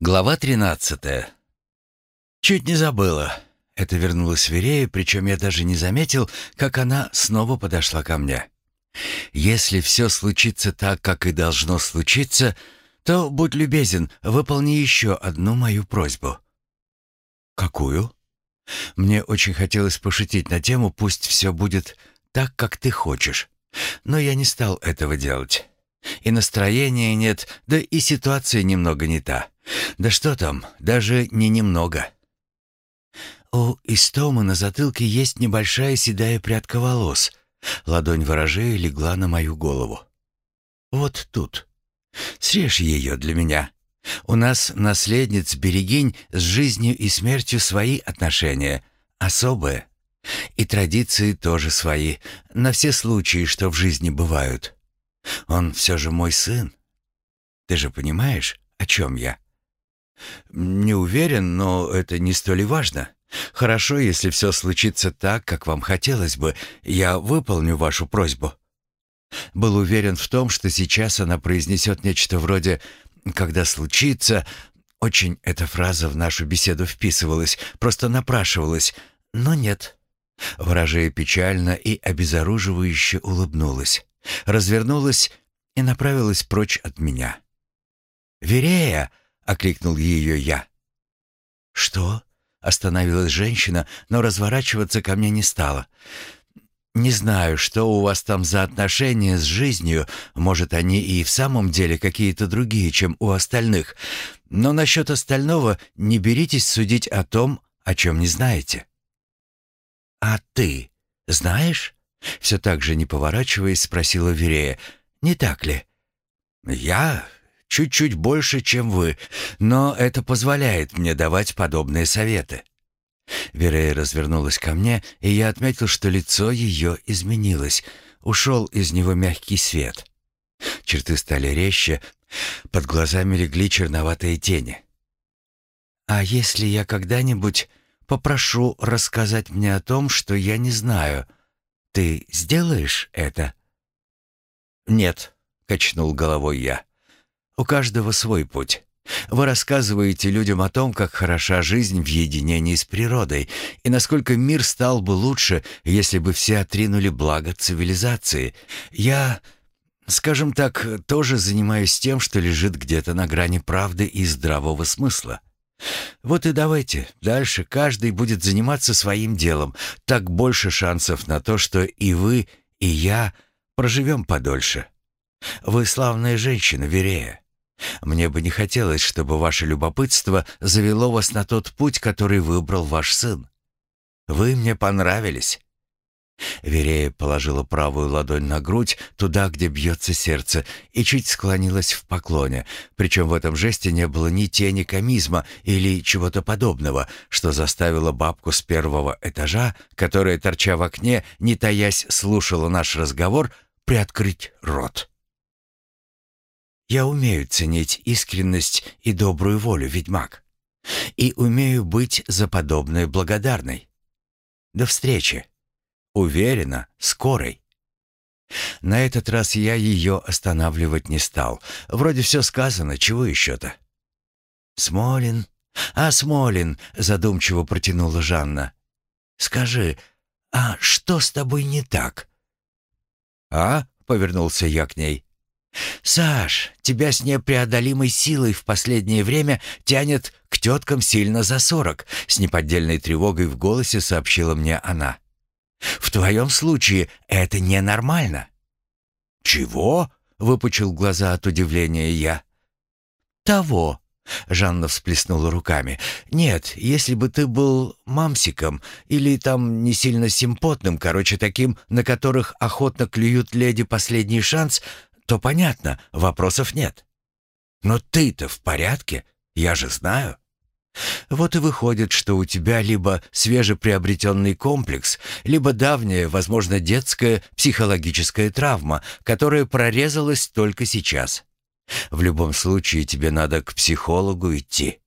Глава 13. Чуть не забыла. Это вернулась Верея, причем я даже не заметил, как она снова подошла ко мне. Если все случится так, как и должно случиться, то, будь любезен, выполни еще одну мою просьбу. Какую? Мне очень хотелось пошутить на тему «пусть все будет так, как ты хочешь». Но я не стал этого делать. И настроения нет, да и ситуация немного не та. Да что там, даже не немного. У Истомы на затылке есть небольшая седая прядка волос. Ладонь ворожея легла на мою голову. Вот тут. Срежь ее для меня. У нас, наследниц Берегинь, с жизнью и смертью свои отношения, особые. И традиции тоже свои, на все случаи, что в жизни бывают. Он все же мой сын. Ты же понимаешь, о чем я?» «Не уверен, но это не столь и важно. Хорошо, если все случится так, как вам хотелось бы. Я выполню вашу просьбу». Был уверен в том, что сейчас она произнесет нечто вроде «когда случится...» Очень эта фраза в нашу беседу вписывалась, просто напрашивалась, но нет. Ворожея печально и обезоруживающе улыбнулась, развернулась и направилась прочь от меня. «Верея!» Окликнул ее я. «Что?» — остановилась женщина, но разворачиваться ко мне не стала. «Не знаю, что у вас там за отношения с жизнью, может, они и в самом деле какие-то другие, чем у остальных, но насчет остального не беритесь судить о том, о чем не знаете». «А ты знаешь?» — все так же не поворачиваясь, спросила Верея. «Не так ли?» «Я чуть-чуть больше, чем вы, но это позволяет мне давать подобные советы». Верея развернулась ко мне, и я отметил, что лицо ее изменилось. Ушел из него мягкий свет. Черты стали резче, под глазами легли черноватые тени. «А если я когда-нибудь попрошу рассказать мне о том, что я не знаю, ты сделаешь это?» «Нет», — качнул головой я. У каждого свой путь. Вы рассказываете людям о том, как хороша жизнь в единении с природой, и насколько мир стал бы лучше, если бы все отринули благо цивилизации. Я, скажем так, тоже занимаюсь тем, что лежит где-то на грани правды и здравого смысла. Вот и давайте, дальше каждый будет заниматься своим делом. Так больше шансов на то, что и вы, и я проживем подольше. Вы славная женщина, Верея. Мне бы не хотелось, чтобы ваше любопытство завело вас на тот путь, который выбрал ваш сын. Вы мне понравились». Верея положила правую ладонь на грудь, туда, где бьется сердце, и чуть склонилась в поклоне, причем в этом жесте не было ни тени комизма или чего-то подобного, что заставило бабку с первого этажа, которая, торча в окне, не таясь, слушала наш разговор, приоткрыть рот. Я умею ценить искренность и добрую волю, ведьмак. И умею быть за подобное благодарной. До встречи. Уверена, скорой. На этот раз я ее останавливать не стал. Вроде все сказано, чего еще-то? «Смолин? А, Смолин!» — задумчиво протянула Жанна. «Скажи, а что с тобой не так?» «А?» — повернулся я к ней. «Саш, тебя с непреодолимой силой в последнее время тянет к теткам сильно за сорок», с неподдельной тревогой в голосе сообщила мне она. «В твоем случае это ненормально». «Чего?» — выпучил глаза от удивления я. «Того», — Жанна всплеснула руками. «Нет, если бы ты был мамсиком или там не сильно симпотным, короче, таким, на которых охотно клюют леди последний шанс, то понятно, вопросов нет. Но ты-то в порядке, я же знаю. Вот и выходит, что у тебя либо свежеприобретенный комплекс, либо давняя, возможно, детская психологическая травма, которая прорезалась только сейчас. В любом случае тебе надо к психологу идти.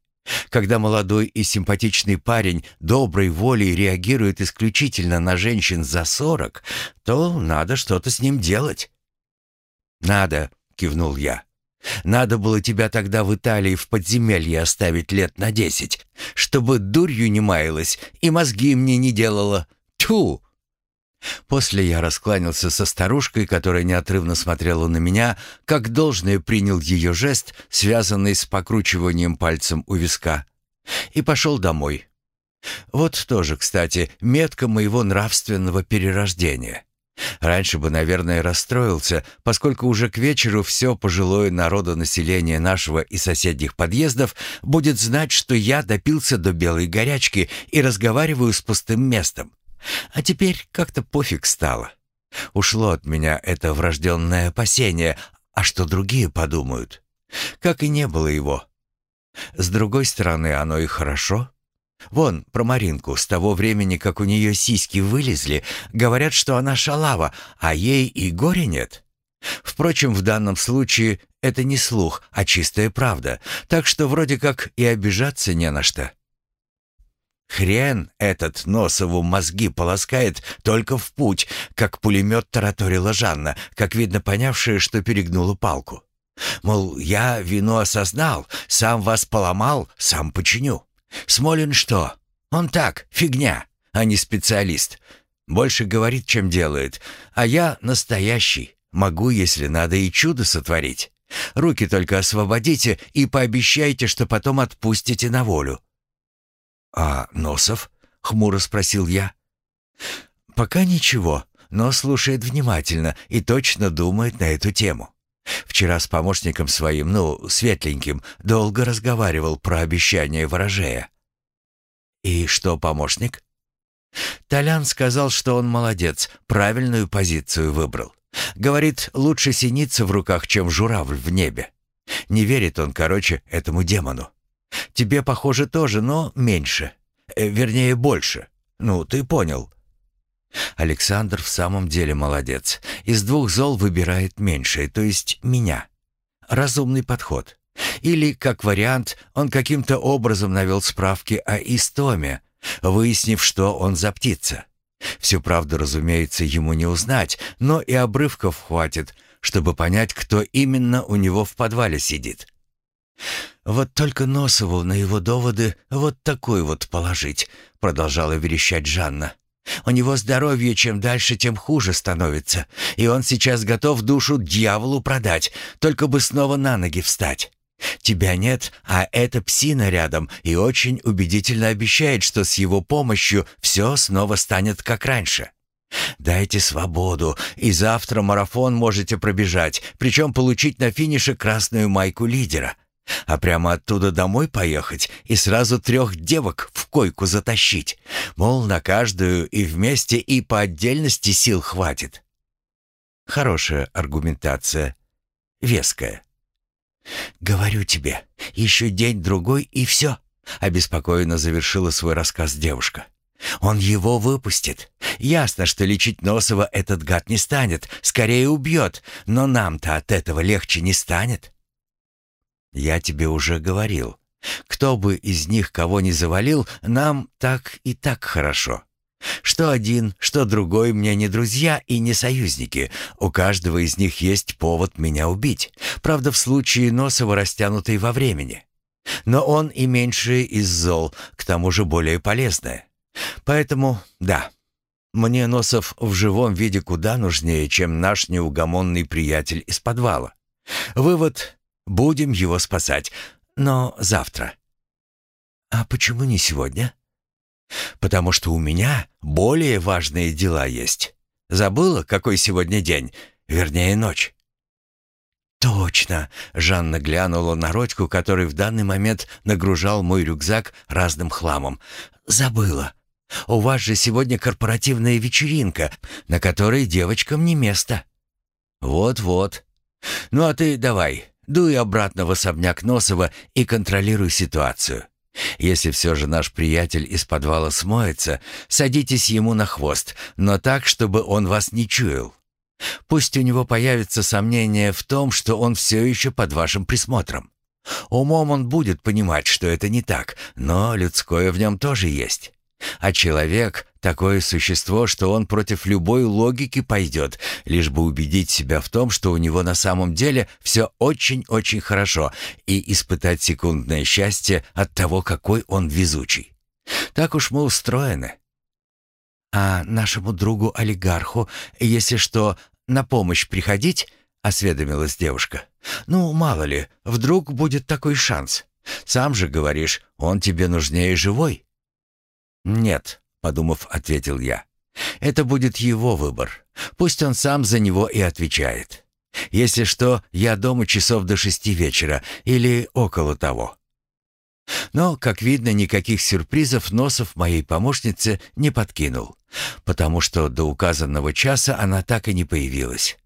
Когда молодой и симпатичный парень доброй волей реагирует исключительно на женщин за сорок, то надо что-то с ним делать. «Надо», — кивнул я. Надо было тебя тогда в Италии в подземелье оставить лет на десять, чтобы дурью не маялась и мозги мне не делала. Тьфу!» После я раскланялся со старушкой, которая неотрывно смотрела на меня, как должное принял ее жест, связанный с покручиванием пальцем у виска, и пошел домой. Вот тоже, кстати, метка моего нравственного перерождения. Раньше бы, наверное, расстроился, поскольку уже к вечеру все пожилое народонаселение нашего и соседних подъездов будет знать, что я допился до белой горячки и разговариваю с пустым местом. А теперь как-то пофиг стало. Ушло от меня это врожденное опасение, а что другие подумают? Как и не было его. С другой стороны, оно и хорошо. Вон, про Маринку, с того времени, как у нее сиськи вылезли, говорят, что она шалава, а ей и горя нет. Впрочем, в данном случае это не слух, а чистая правда, так что вроде как и обижаться не на что. Хрен этот Носову мозги полоскает только в путь, как пулемет тараторила Жанна, как видно понявшая, что перегнула палку. Мол, я вину осознал, сам вас поломал, сам починю. Смолин что? Он так, фигня, а не специалист. Больше говорит, чем делает. А я настоящий. Могу, если надо, и чудо сотворить. Руки только освободите и пообещайте, что потом отпустите на волю. «А Носов?» — хмуро спросил я. «Пока ничего, но слушает внимательно и точно думает на эту тему. Вчера с помощником своим, ну, светленьким, долго разговаривал про обещание ворожея». «И что помощник?» Толян сказал, что он молодец, правильную позицию выбрал. Говорит, лучше синица в руках, чем журавль в небе. Не верит он, короче, этому демону. Тебе, похоже, тоже, но меньше. Э, вернее, больше. Ну, ты понял. Александр в самом деле молодец. Из двух зол выбирает меньшее, то есть меня. Разумный подход. Или, как вариант, он каким-то образом навел справки о Истоме, выяснив, что он за птица. Всю правду, разумеется, ему не узнать, но и обрывков хватит, чтобы понять, кто именно у него в подвале сидит. «Вот только Носову на его доводы вот такой вот положить», — продолжала верещать Жанна. «У него здоровье чем дальше, тем хуже становится, и он сейчас готов душу дьяволу продать, только бы снова на ноги встать. Тебя нет, а эта псина рядом и очень убедительно обещает, что с его помощью все снова станет как раньше». «Дайте свободу, и завтра марафон можете пробежать, причем получить на финише красную майку лидера. А прямо оттуда домой поехать и сразу трех девок в койку затащить. Мол, на каждую и вместе, и по отдельности сил хватит. Хорошая аргументация. Веская. «Говорю тебе, еще день-другой и все», — обеспокоенно завершила свой рассказ девушка. «Он его выпустит. Ясно, что лечить Носова этот гад не станет, скорее убьет, но нам-то от этого легче не станет». «Я тебе уже говорил. Кто бы из них кого ни завалил, нам так и так хорошо. Что один, что другой мне не друзья и не союзники. У каждого из них есть повод меня убить. Правда, в случае Носова растянутый во времени. Но он и меньшее из зол, к тому же более полезное. Поэтому, да, мне Носов в живом виде куда нужнее, чем наш неугомонный приятель из подвала. Вывод Будем его спасать, но завтра. А почему не сегодня? Потому что у меня более важные дела есть. Забыла, какой сегодня день, вернее, ночь. «Точно!» — Жанна глянула на Родьку, который в данный момент нагружал мой рюкзак разным хламом. «Забыла. У вас же сегодня корпоративная вечеринка, на которой девочкам не место». «Вот-вот. Ну а ты давай, Дуй обратно в особняк Носова и контролируй ситуацию. Если все же наш приятель из подвала смоется, садитесь ему на хвост, но так, чтобы он вас не чуял. Пусть у него появится сомнение в том, что он все еще под вашим присмотром. Умом он будет понимать, что это не так, но людское в нем тоже есть. А человек Такое существо, что он против любой логики пойдет, лишь бы убедить себя в том, что у него на самом деле все очень-очень хорошо, и испытать секундное счастье от того, какой он везучий. Так уж мы устроены. А нашему другу-олигарху, если что, на помощь приходить, осведомилась девушка. Ну, мало ли, вдруг будет такой шанс. Сам же говоришь, он тебе нужнее живой. Нет, подумав, ответил я. Это будет его выбор. Пусть он сам за него и отвечает. Если что, я дома часов до шести вечера или около того. Но, как видно, никаких сюрпризов Носов моей помощнице не подкинул, потому что до указанного часа она так и не появилась.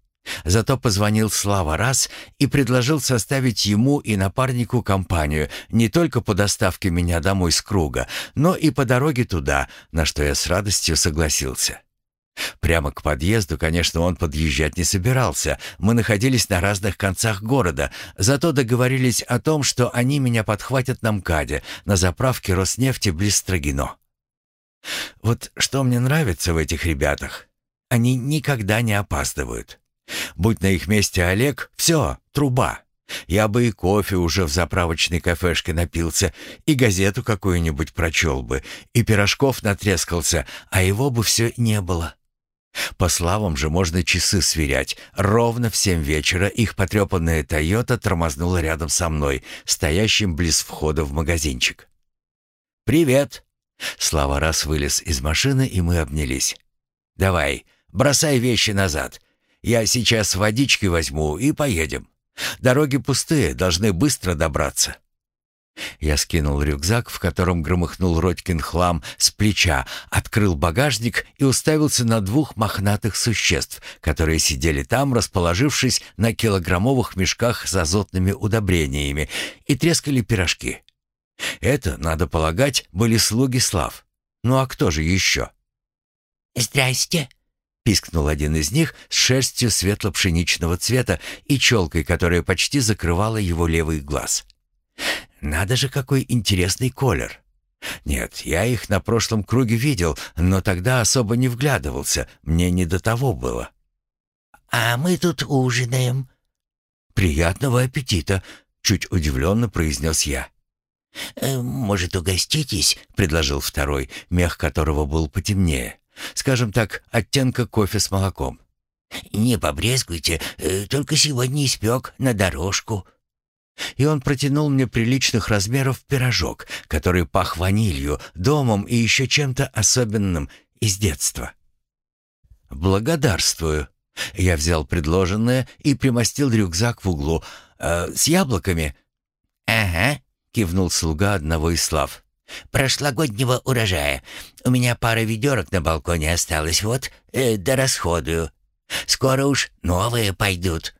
Зато позвонил Слава раз и предложил составить ему и напарнику компанию не только по доставке меня домой с круга, но и по дороге туда, на что я с радостью согласился. Прямо к подъезду, конечно, он подъезжать не собирался. Мы находились на разных концах города, зато договорились о том, что они меня подхватят на МКАДе, на заправке Роснефти близ Строгино. Вот что мне нравится в этих ребятах. Они никогда не опаздывают. Будь на их месте Олег, все, труба. Я бы и кофе уже в заправочной кафешке напился, и газету какую-нибудь прочел бы, и пирожков натрескался, а его бы все не было. По славам же можно часы сверять. Ровно в семь вечера их потрепанная «Тойота» тормознула рядом со мной, стоящим близ входа в магазинчик. «Привет!» Слава раз вылез из машины, и мы обнялись. «Давай, бросай вещи назад. Я сейчас водички возьму и поедем. Дороги пустые, должны быстро добраться». Я скинул рюкзак, в котором громыхнул Родькин хлам, с плеча, открыл багажник и уставился на двух мохнатых существ, которые сидели там, расположившись на килограммовых мешках с азотными удобрениями, и трескали пирожки. Это, надо полагать, были слуги Слав. Ну а кто же еще? «Здрасте», пискнул один из них с шерстью светло-пшеничного цвета и челкой, которая почти закрывала его левый глаз. «Надо же, какой интересный колер!» «Нет, я их на прошлом круге видел, но тогда особо не вглядывался, мне не до того было». «А мы тут ужинаем». «Приятного аппетита!» — чуть удивленно произнес я. «Э, «Может, угоститесь?» — предложил второй, мех которого был потемнее. Скажем так, оттенка кофе с молоком. «Не побрезгуйте, э, только сегодня испек на дорожку». И он протянул мне приличных размеров пирожок, который пах ванилью, домом и еще чем-то особенным из детства. «Благодарствую». Я взял предложенное и примостил рюкзак в углу. «Э, «С яблоками?» «Ага», — кивнул слуга одного из слав прошлогоднего урожая. У меня пара ведерок на балконе осталось, вот, э, да расходую. Скоро уж новые пойдут».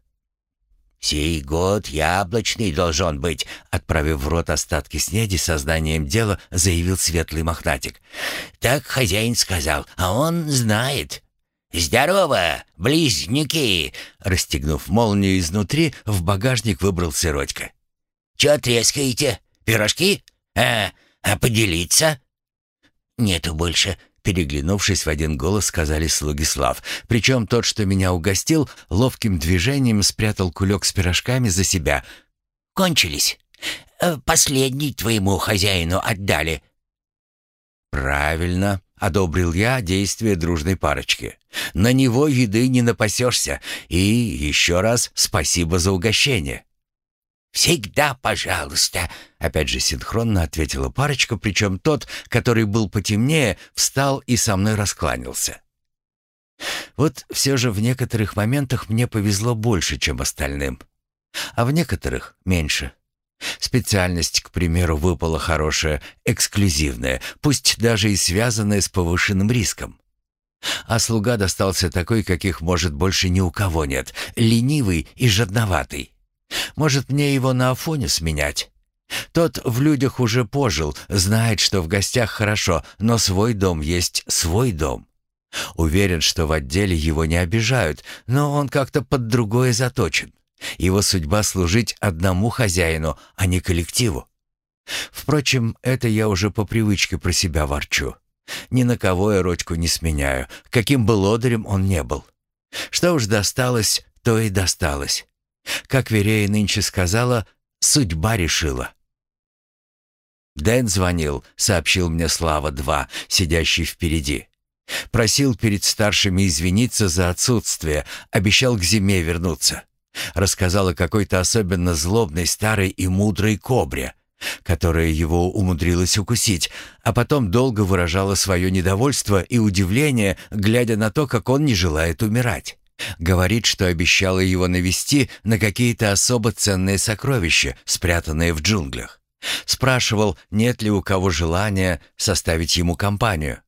«Сей год яблочный должен быть», — отправив в рот остатки снеди сознанием дела, заявил светлый мохнатик. «Так хозяин сказал, а он знает». «Здорово, близнюки!» Расстегнув молнию изнутри, в багажник выбрался Родька. «Чё трескаете? Пирожки? А, «А поделиться?» «Нету больше», — переглянувшись в один голос, сказали слуги Слав. Причем тот, что меня угостил, ловким движением спрятал кулек с пирожками за себя. «Кончились. Э, последний твоему хозяину отдали». «Правильно», — одобрил я действия дружной парочки. «На него еды не напасешься. И еще раз спасибо за угощение». «Всегда пожалуйста», — опять же синхронно ответила парочка, причем тот, который был потемнее, встал и со мной раскланялся. Вот все же в некоторых моментах мне повезло больше, чем остальным, а в некоторых — меньше. Специальность, к примеру, выпала хорошая, эксклюзивная, пусть даже и связанная с повышенным риском. А слуга достался такой, каких, может, больше ни у кого нет, ленивый и жадноватый. Может, мне его на Афоне сменять? Тот в людях уже пожил, знает, что в гостях хорошо, но свой дом есть свой дом. Уверен, что в отделе его не обижают, но он как-то под другое заточен. Его судьба служить одному хозяину, а не коллективу. Впрочем, это я уже по привычке про себя ворчу. Ни на кого я Родьку не сменяю, каким бы лодырем он не был. Что уж досталось, то и досталось. Как Верея нынче сказала, судьба решила. Дэн звонил, сообщил мне Слава-2, сидящий впереди. Просил перед старшими извиниться за отсутствие, обещал к зиме вернуться. Рассказал о какой-то особенно злобной старой и мудрой кобре, которая его умудрилась укусить, а потом долго выражала свое недовольство и удивление, глядя на то, как он не желает умирать. Говорит, что обещала его навести на какие-то особо ценные сокровища, спрятанные в джунглях. Спрашивал, нет ли у кого желания составить ему компанию.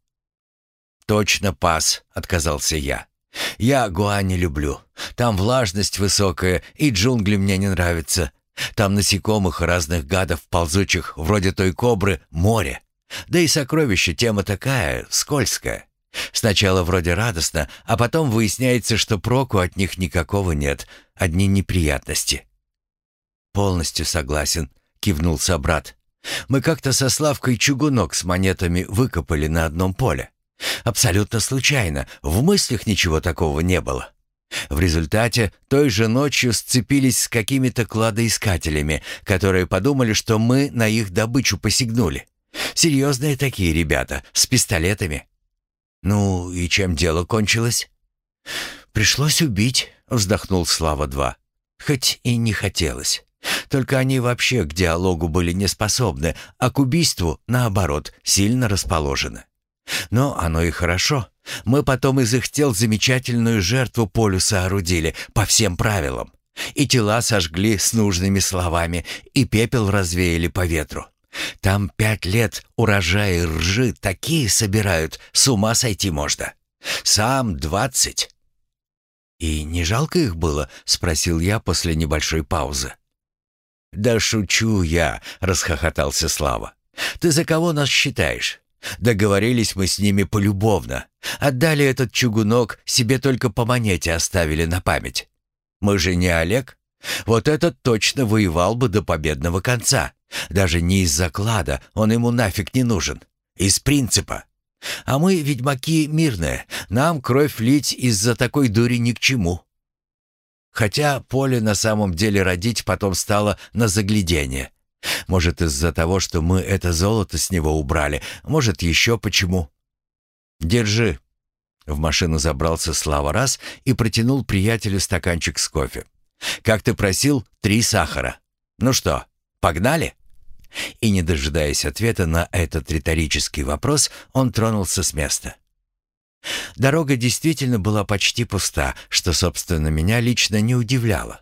«Точно пас», — отказался я. «Я Гуа не люблю. Там влажность высокая, и джунгли мне не нравятся. Там насекомых и разных гадов ползучих, вроде той кобры, море. Да и сокровища тема такая, скользкая. Сначала вроде радостно, а потом выясняется, что проку от них никакого нет, одни неприятности. «Полностью согласен», — кивнул собрат. «Мы как-то со Славкой чугунок с монетами выкопали на одном поле. Абсолютно случайно, в мыслях ничего такого не было. В результате той же ночью сцепились с какими-то кладоискателями, которые подумали, что мы на их добычу посягнули. Серьезные такие ребята, с пистолетами. Ну и чем дело кончилось? Пришлось убить, вздохнул Слава-2. Хоть и не хотелось. Только они вообще к диалогу были не способны, а к убийству, наоборот, сильно расположены. Но оно и хорошо. Мы потом из их тел замечательную жертву полю соорудили, по всем правилам. И тела сожгли с нужными словами, и пепел развеяли по ветру. Там пять лет урожаи ржи такие собирают, с ума сойти можно. Сам двадцать. «И не жалко их было?» — спросил я после небольшой паузы. «Да шучу я», — расхохотался Слава. «Ты за кого нас считаешь? Договорились мы с ними полюбовно. Отдали этот чугунок, себе только по монете оставили на память. Мы же не Олег. Вот этот точно воевал бы до победного конца. Даже не из заклада, он ему нафиг не нужен. Из принципа. А мы, ведьмаки, мирные. Нам кровь лить из-за такой дури ни к чему. Хотя поле на самом деле родить потом стало на заглядение. Может, из-за того, что мы это золото с него убрали, может, еще почему. Держи. В машину забрался Слава раз и протянул приятелю стаканчик с кофе. Как ты просил, три сахара. Ну что, погнали? И, не дожидаясь ответа на этот риторический вопрос, он тронулся с места. Дорога действительно была почти пуста, что, собственно, меня лично не удивляло.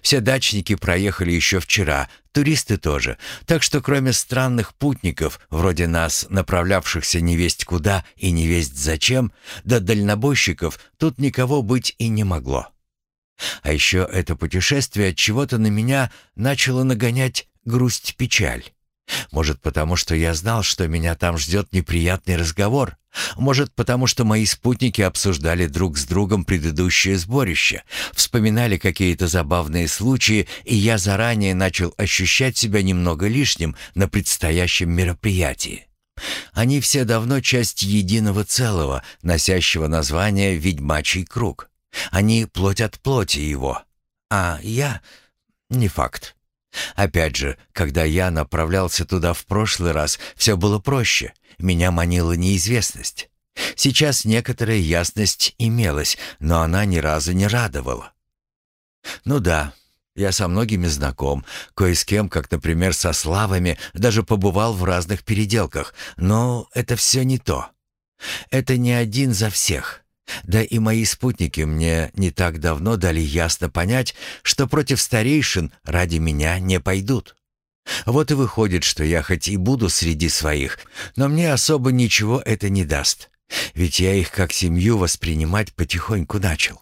Все дачники проехали еще вчера, туристы тоже, так что кроме странных путников, вроде нас, направлявшихся невесть куда и невесть зачем, до дальнобойщиков, тут никого быть и не могло. А еще это путешествие от чего-то на меня начало нагонять грусть-печаль. Может, потому что я знал, что меня там ждет неприятный разговор. Может, потому что мои спутники обсуждали друг с другом предыдущее сборище, вспоминали какие-то забавные случаи, и я заранее начал ощущать себя немного лишним на предстоящем мероприятии. Они все давно часть единого целого, носящего название «Ведьмачий круг». Они плоть от плоти его. А я... не факт. Опять же, когда я направлялся туда в прошлый раз, все было проще. Меня манила неизвестность. Сейчас некоторая ясность имелась, но она ни разу не радовала. Ну да, я со многими знаком, кое с кем, как, например, со Славами, даже побывал в разных переделках, но это все не то. Это не один за всех. Да и мои спутники мне не так давно дали ясно понять, что против старейшин ради меня не пойдут. Вот и выходит, что я хоть и буду среди своих, но мне особо ничего это не даст, ведь я их как семью воспринимать потихоньку начал.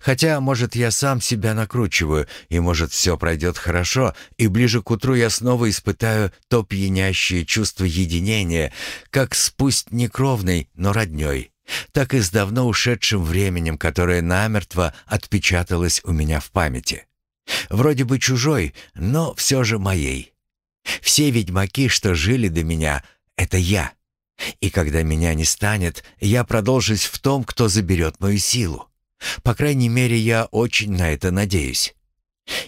Хотя, может, я сам себя накручиваю, и, может, все пройдет хорошо, и ближе к утру я снова испытаю то пьянящее чувство единения, как с пусть не кровной, но родней так и с давно ушедшим временем, которое намертво отпечаталось у меня в памяти. Вроде бы чужой, но все же моей. Все ведьмаки, что жили до меня, — это я. И когда меня не станет, я продолжусь в том, кто заберет мою силу. По крайней мере, я очень на это надеюсь.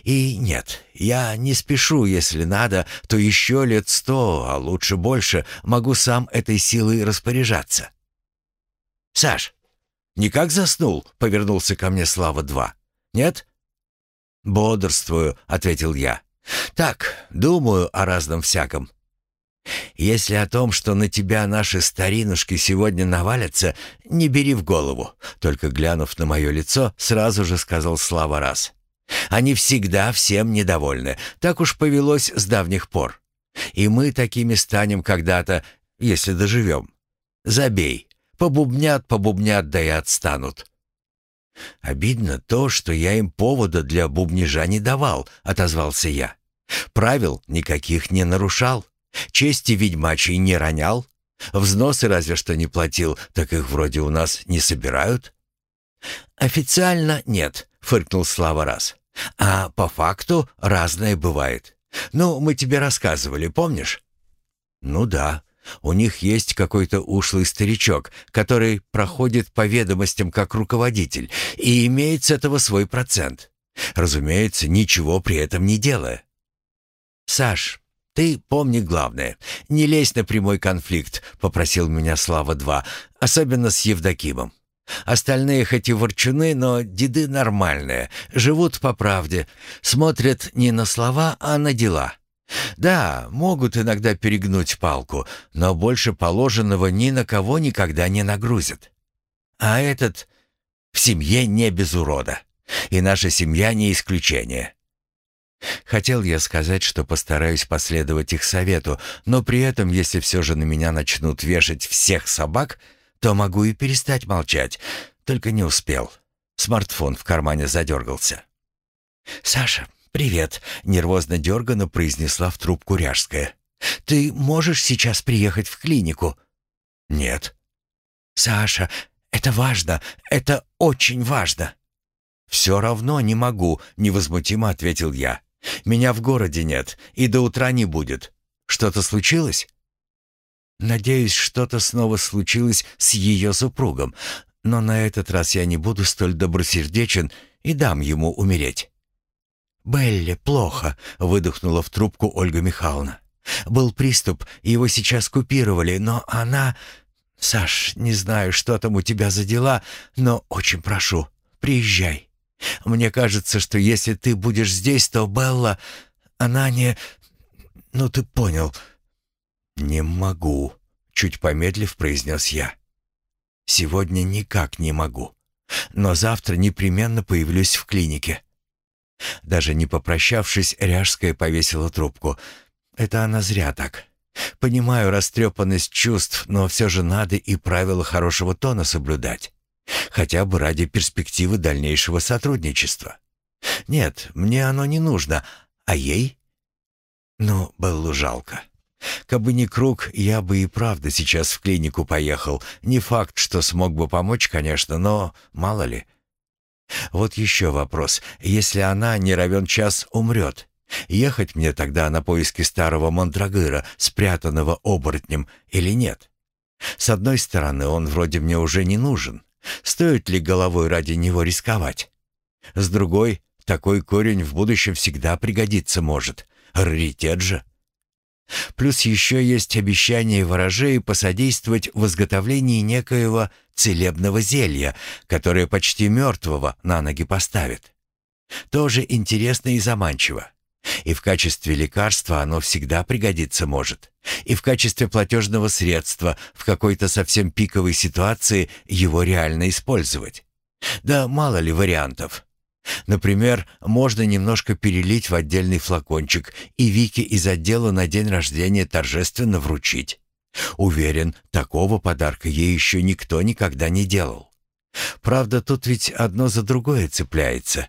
И нет, я не спешу, если надо, то еще лет сто, а лучше больше, могу сам этой силой распоряжаться. «Саш, никак заснул?» — повернулся ко мне Слава-2. «Нет?» «Бодрствую», — ответил я. «Так, думаю о разном всяком. Если о том, что на тебя наши старинушки сегодня навалятся, не бери в голову», только глянув на мое лицо, сразу же сказал Слава раз. «Они всегда всем недовольны, так уж повелось с давних пор. И мы такими станем когда-то, если доживем. Забей, побубнят, побубнят, да и отстанут». «Обидно то, что я им повода для бубнижа не давал», — отозвался я. «Правил никаких не нарушал, чести ведьмачей не ронял, взносы разве что не платил, так их вроде у нас не собирают». «Официально нет», — фыркнул Слава раз. «А по факту разное бывает. Ну, мы тебе рассказывали, помнишь?» «Ну да», у них есть какой-то ушлый старичок, который проходит по ведомостям как руководитель и имеет с этого свой процент. Разумеется, ничего при этом не делая. «Саш, ты помни главное. Не лезь на прямой конфликт», — попросил меня Слава-2, особенно с Евдокимом. Остальные хоть и ворчуны, но деды нормальные, живут по правде, смотрят не на слова, а на дела. Да, могут иногда перегнуть палку, но больше положенного ни на кого никогда не нагрузят. А этот в семье не без урода. И наша семья не исключение. Хотел я сказать, что постараюсь последовать их совету, но при этом, если все же на меня начнут вешать всех собак, то могу и перестать молчать, только не успел. Смартфон в кармане задергался. «Саша, «Привет», — нервозно дерганно произнесла в трубку Ряжская. «Ты можешь сейчас приехать в клинику?» «Нет». «Саша, это важно, это очень важно». «Все равно не могу», — невозмутимо ответил я. «Меня в городе нет, и до утра не будет. Что-то случилось?» «Надеюсь, что-то снова случилось с ее супругом, но на этот раз я не буду столь добросердечен и дам ему умереть». «Белле плохо», — выдохнула в трубку Ольга Михайловна. «Был приступ, его сейчас купировали, но она...» «Саш, не знаю, что там у тебя за дела, но очень прошу, приезжай. Мне кажется, что если ты будешь здесь, то Белла... Она не... Ну, ты понял». «Не могу», — чуть помедлив произнес я. «Сегодня никак не могу, но завтра непременно появлюсь в клинике». Даже не попрощавшись, Ряжская повесила трубку. Это она зря так. Понимаю растрепанность чувств, но все же надо и правила хорошего тона соблюдать. Хотя бы ради перспективы дальнейшего сотрудничества. Нет, мне оно не нужно. А ей? Ну, было жалко. Кабы не круг, я бы и правда сейчас в клинику поехал. Не факт, что смог бы помочь, конечно, но мало ли. Вот еще вопрос. Если она не равен час умрет, ехать мне тогда на поиски старого мандрагыра, спрятанного оборотнем, или нет? С одной стороны, он вроде мне уже не нужен. Стоит ли головой ради него рисковать? С другой, такой корень в будущем всегда пригодиться может. Раритет же. Плюс еще есть обещание ворожей посодействовать в изготовлении некоего целебного зелья, которое почти мертвого на ноги поставит. Тоже интересно и заманчиво. И в качестве лекарства оно всегда пригодиться может. И в качестве платежного средства в какой-то совсем пиковой ситуации его реально использовать. Да мало ли вариантов. Например, можно немножко перелить в отдельный флакончик и Вике из отдела на день рождения торжественно вручить. Уверен, такого подарка ей еще никто никогда не делал. Правда, тут ведь одно за другое цепляется.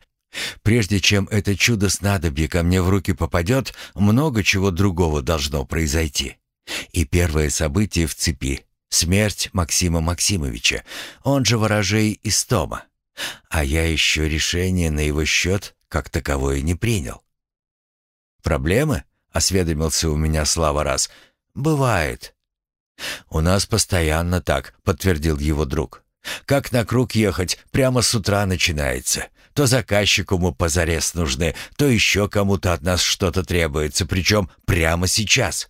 Прежде чем это чудо-снадобье ко мне в руки попадет, много чего другого должно произойти. И первое событие в цепи — смерть Максима Максимовича, он же ворожей Истома. А я еще решение на его счет как таковое не принял. «Проблемы?» — осведомился у меня Слава раз. «Бывает. «У нас постоянно так», — подтвердил его друг. «Как на круг ехать, прямо с утра начинается. То заказчику мы позарез нужны, то еще кому-то от нас что-то требуется, причем прямо сейчас».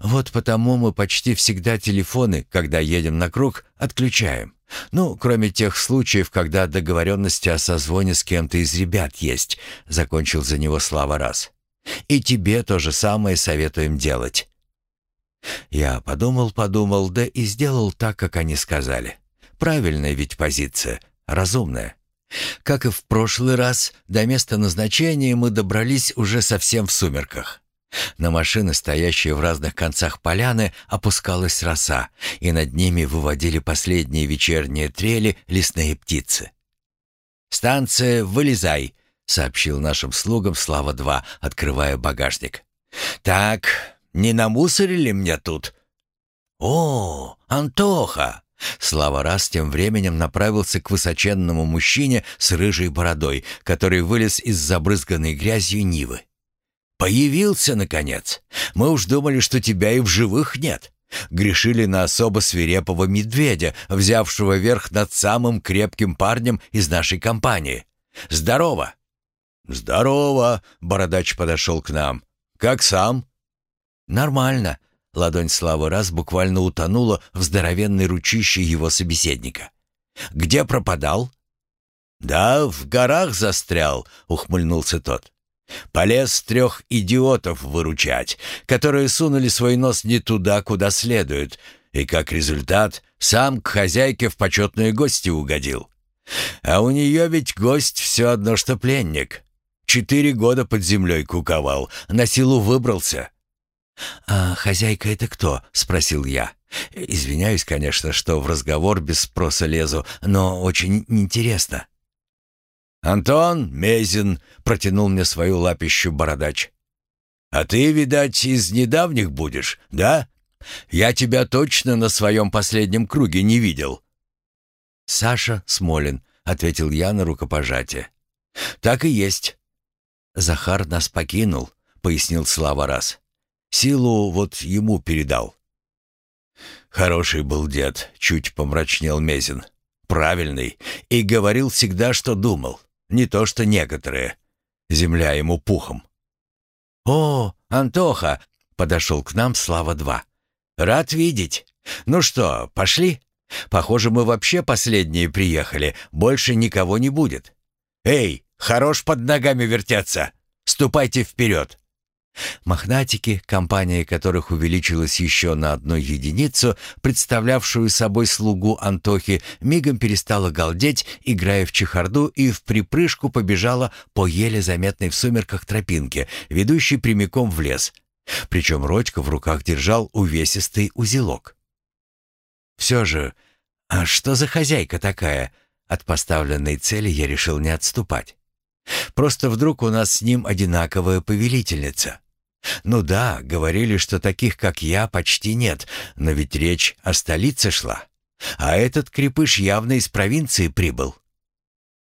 «Вот потому мы почти всегда телефоны, когда едем на круг, отключаем. Ну, кроме тех случаев, когда договоренности о созвоне с кем-то из ребят есть», — закончил за него Слава раз. «И тебе то же самое советуем делать». Я подумал-подумал, да и сделал так, как они сказали. Правильная ведь позиция, разумная. Как и в прошлый раз, до места назначения мы добрались уже совсем в сумерках. На машины, стоящие в разных концах поляны, опускалась роса, и над ними выводили последние вечерние трели лесные птицы. «Станция, вылезай!» — сообщил нашим слугам Слава-2, открывая багажник. «Так, не намусорили мне тут?» «О, Антоха!» Слава раз тем временем направился к высоченному мужчине с рыжей бородой, который вылез из забрызганной грязью Нивы. «Появился, наконец! Мы уж думали, что тебя и в живых нет!» Грешили на особо свирепого медведя, взявшего верх над самым крепким парнем из нашей компании. «Здорово!» «Здорово!» — бородач подошел к нам. «Как сам?» «Нормально», Ладонь Славы раз буквально утонула в здоровенной ручище его собеседника. «Где пропадал?» «Да, в горах застрял», — ухмыльнулся тот. «Полез трех идиотов выручать, которые сунули свой нос не туда, куда следует, и, как результат, сам к хозяйке в почетные гости угодил. А у нее ведь гость все одно, что пленник. Четыре года под землей куковал, на силу выбрался, «А хозяйка это кто?» — спросил я. «Извиняюсь, конечно, что в разговор без спроса лезу, но очень интересно». «Антон Мезин», — протянул мне свою лапищу бородач. «А ты, видать, из недавних будешь, да? Я тебя точно на своем последнем круге не видел». «Саша Смолин», — ответил я на рукопожатие. «Так и есть». «Захар нас покинул», — пояснил Слава раз. Силу вот ему передал. Хороший был дед, чуть помрачнел Мезин. Правильный. И говорил всегда, что думал. Не то, что некоторые. Земля ему пухом. «О, Антоха!» — подошел к нам Слава-2. «Рад видеть. Ну что, пошли? Похоже, мы вообще последние приехали. Больше никого не будет. Эй, хорош под ногами вертеться. Ступайте вперед!» Мохнатики, компания которых увеличилась еще на одну единицу, представлявшую собой слугу Антохи, мигом перестала галдеть, играя в чехарду, и в припрыжку побежала по еле заметной в сумерках тропинке, ведущей прямиком в лес. Причем Родька в руках держал увесистый узелок. «Все же, а что за хозяйка такая?» От поставленной цели я решил не отступать. Просто вдруг у нас с ним одинаковая повелительница. Ну да, говорили, что таких, как я, почти нет, но ведь речь о столице шла. А этот крепыш явно из провинции прибыл.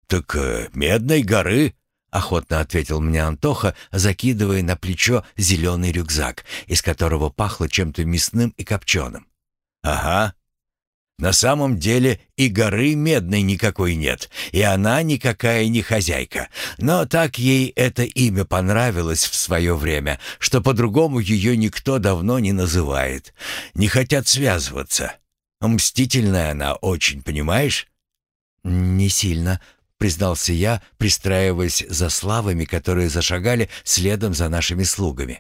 «Так э, Медной горы», — охотно ответил мне Антоха, закидывая на плечо зеленый рюкзак, из которого пахло чем-то мясным и копченым. «Ага, на самом деле и горы медной никакой нет, и она никакая не хозяйка. Но так ей это имя понравилось в свое время, что по-другому ее никто давно не называет. Не хотят связываться. Мстительная она очень, понимаешь? «Не сильно», — признался я, пристраиваясь за славами, которые зашагали следом за нашими слугами.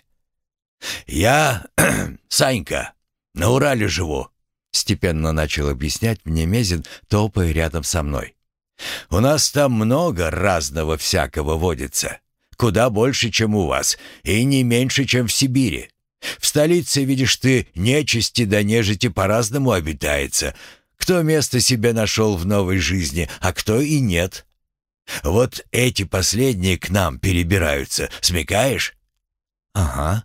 «Я, Санька, на Урале живу», Степенно начал объяснять мне Мезин, топая рядом со мной. «У нас там много разного всякого водится. Куда больше, чем у вас, и не меньше, чем в Сибири. В столице, видишь ты, нечисти да нежити по-разному обитается. Кто место себе нашел в новой жизни, а кто и нет. Вот эти последние к нам перебираются, смекаешь?» «Ага»,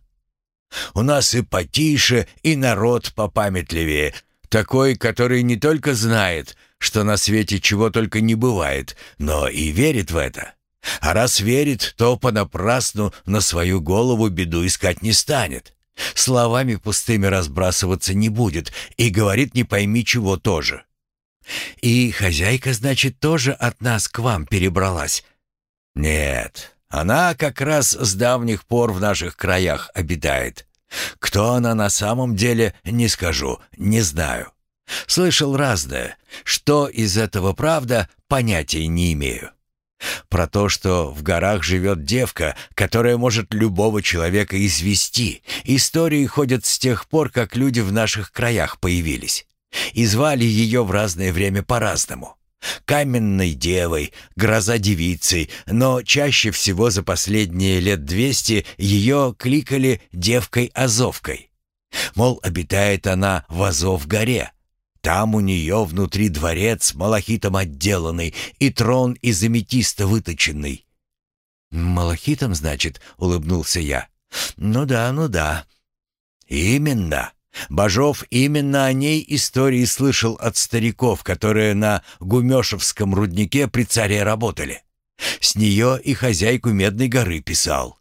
у нас и потише, и народ попамятливее, такой, который не только знает, что на свете чего только не бывает, но и верит в это. А раз верит, то понапрасну на свою голову беду искать не станет. Словами пустыми разбрасываться не будет и говорит не пойми чего тоже. И хозяйка, значит, тоже от нас к вам перебралась? Нет, она как раз с давних пор в наших краях обитает. Кто она на самом деле, не скажу, не знаю. Слышал разное. Что из этого правда, понятия не имею. Про то, что в горах живет девка, которая может любого человека извести. Истории ходят с тех пор, как люди в наших краях появились. И звали ее в разное время по-разному. Каменной девой, гроза девицей, но чаще всего за последние лет двести ее кликали девкой-азовкой. Мол, обитает она в Азов-горе, там у нее внутри дворец малахитом отделанный и трон из аметиста выточенный». «Малахитом, значит?» — улыбнулся я. «Ну да, ну да». «Именно. Бажов именно о ней истории слышал от стариков, которые на Гумешевском руднике при царе работали. С нее и хозяйку Медной горы писал.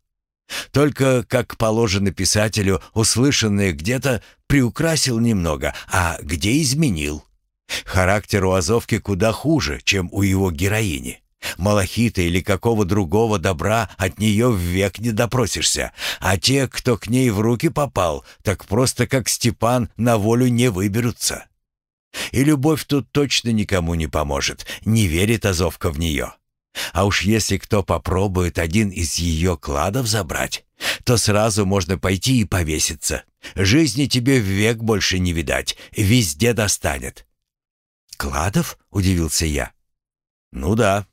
Только, как положено писателю, услышанное где-то приукрасил немного, а где изменил. Характер у Азовки куда хуже, чем у его героини. Малахита или какого другого добра от нее век не допросишься, а те, кто к ней в руки попал, так просто как Степан на волю не выберутся. И любовь тут точно никому не поможет, не верит Азовка в нее. А уж если кто попробует один из ее кладов забрать, то сразу можно пойти и повеситься. Жизни тебе век больше не видать, везде достанет». «Кладов?» — удивился я. «Ну да.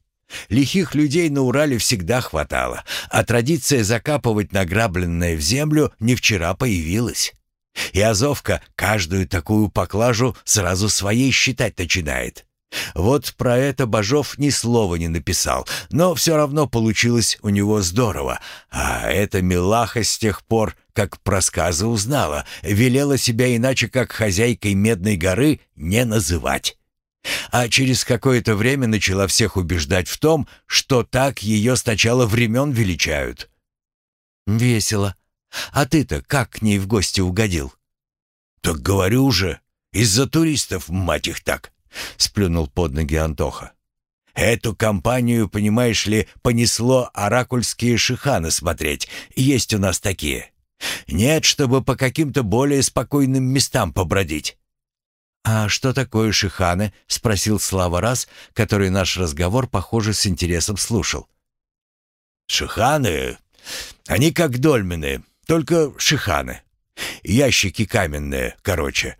Лихих людей на Урале всегда хватало, а традиция закапывать награбленное в землю не вчера появилась. И Азовка каждую такую поклажу сразу своей считать начинает. Вот про это Бажов ни слова не написал, но все равно получилось у него здорово. А эта милаха с тех пор, как про сказы узнала, велела себя иначе, как хозяйкой Медной горы, не называть. А через какое-то время начала всех убеждать в том, что так ее сначала времен величают. «Весело. А ты-то как к ней в гости угодил?» «Так говорю же, из-за туристов, мать их так». — сплюнул под ноги Антоха. «Эту компанию, понимаешь ли, понесло оракульские шиханы смотреть. Есть у нас такие. Нет, чтобы по каким-то более спокойным местам побродить». «А что такое шиханы?» — спросил Слава раз, который наш разговор, похоже, с интересом слушал. «Шиханы? Они как дольмены, только шиханы. Ящики каменные, короче.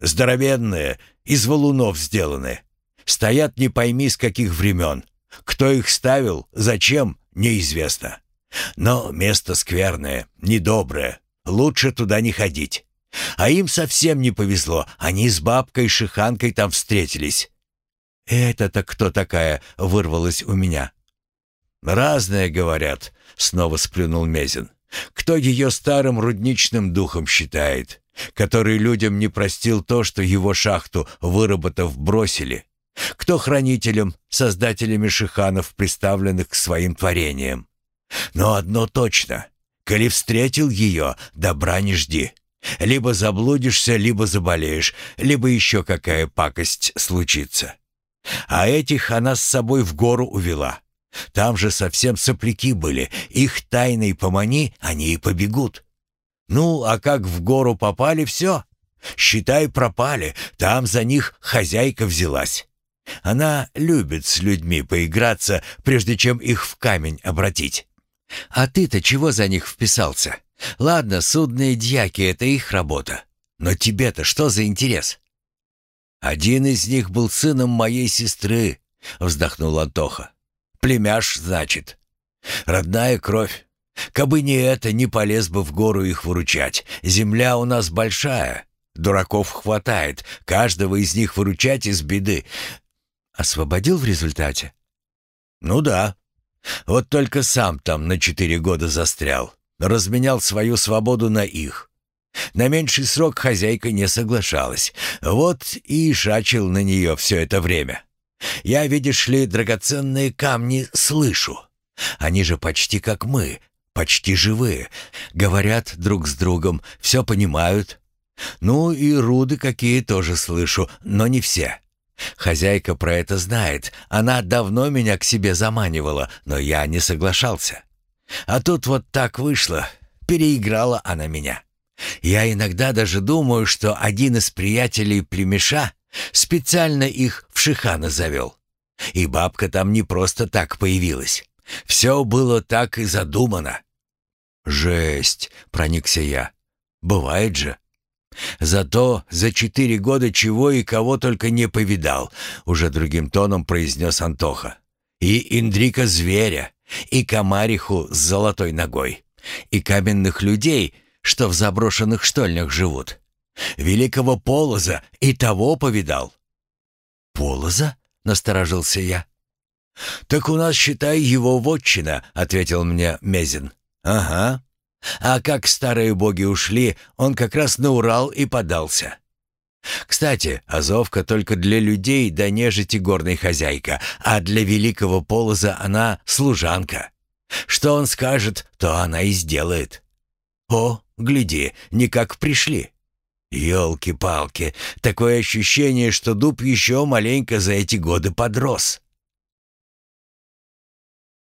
Здоровенные, из валунов сделаны. Стоят не пойми с каких времен. Кто их ставил, зачем, неизвестно. Но место скверное, недоброе. Лучше туда не ходить. А им совсем не повезло. Они с бабкой-шиханкой там встретились. «Это-то кто такая?» — вырвалось у меня. «Разное, говорят», — снова сплюнул Мезин. «Кто ее старым рудничным духом считает? который людям не простил то, что его шахту, выработав, бросили, кто хранителем, создателями шиханов, приставленных к своим творениям. Но одно точно, коли встретил ее, добра не жди. Либо заблудишься, либо заболеешь, либо еще какая пакость случится. А этих она с собой в гору увела. Там же совсем сопляки были, их тайной помани, они и побегут. Ну, а как в гору попали, все. Считай, пропали. Там за них хозяйка взялась. Она любит с людьми поиграться, прежде чем их в камень обратить. А ты-то чего за них вписался? Ладно, судные дьяки — это их работа. Но тебе-то что за интерес? Один из них был сыном моей сестры, — вздохнул Антоха. Племяш, значит. Родная кровь. Кабы не это, не полез бы в гору их выручать. Земля у нас большая. Дураков хватает. Каждого из них выручать из беды. Освободил в результате? Ну да. Вот только сам там на четыре года застрял. Разменял свою свободу на их. На меньший срок хозяйка не соглашалась. Вот и шачил на нее все это время. Я, видишь ли, драгоценные камни слышу. Они же почти как мы, почти живые, говорят друг с другом, все понимают. Ну и руды какие тоже слышу, но не все. Хозяйка про это знает, она давно меня к себе заманивала, но я не соглашался. А тут вот так вышло, переиграла она меня. Я иногда даже думаю, что один из приятелей племеша специально их в Шихана завел. И бабка там не просто так появилась. Все было так и задумано. «Жесть!» — проникся я. «Бывает же». «Зато за четыре года чего и кого только не повидал», — уже другим тоном произнес Антоха. «И Индрика зверя, и комариху с золотой ногой, и каменных людей, что в заброшенных штольнях живут. Великого Полоза и того повидал». «Полоза?» — насторожился я. «Так у нас, считай, его вотчина», — ответил мне Мезин. «Ага. А как старые боги ушли, он как раз на Урал и подался». Кстати, Азовка только для людей да нежити горной хозяйка, а для великого полоза она служанка. Что он скажет, то она и сделает. О, гляди, никак пришли. Ёлки-палки, такое ощущение, что дуб еще маленько за эти годы подрос.